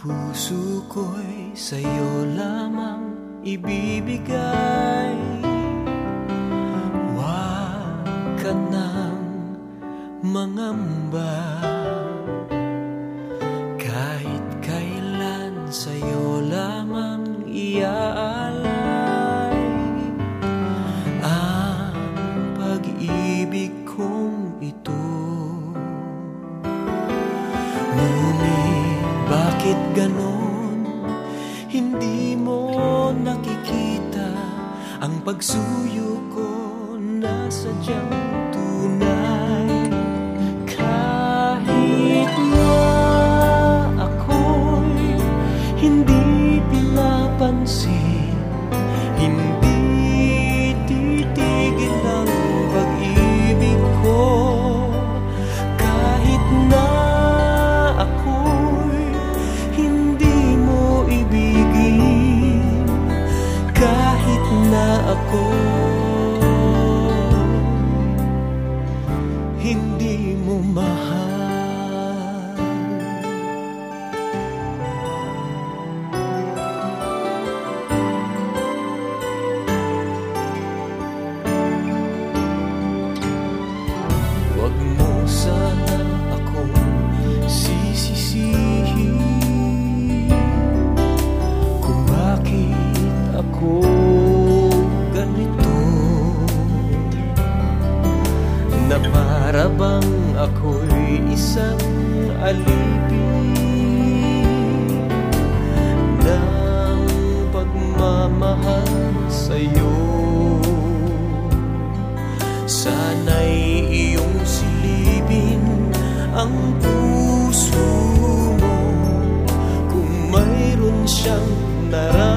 puso ko'y sa'yo lamang ibibigay. Huwag ka nang mangamba. Kahit kailan sa'yo lamang iaalay ganon? Hindi mo nakikita Ang pagsuyo ko na hindi mo mahal Na para bang ako'y isang alipin Ng pagmamahal sa'yo. Sana'y iyong silibin ang puso mo. Kung mayroon siyang nararamdaman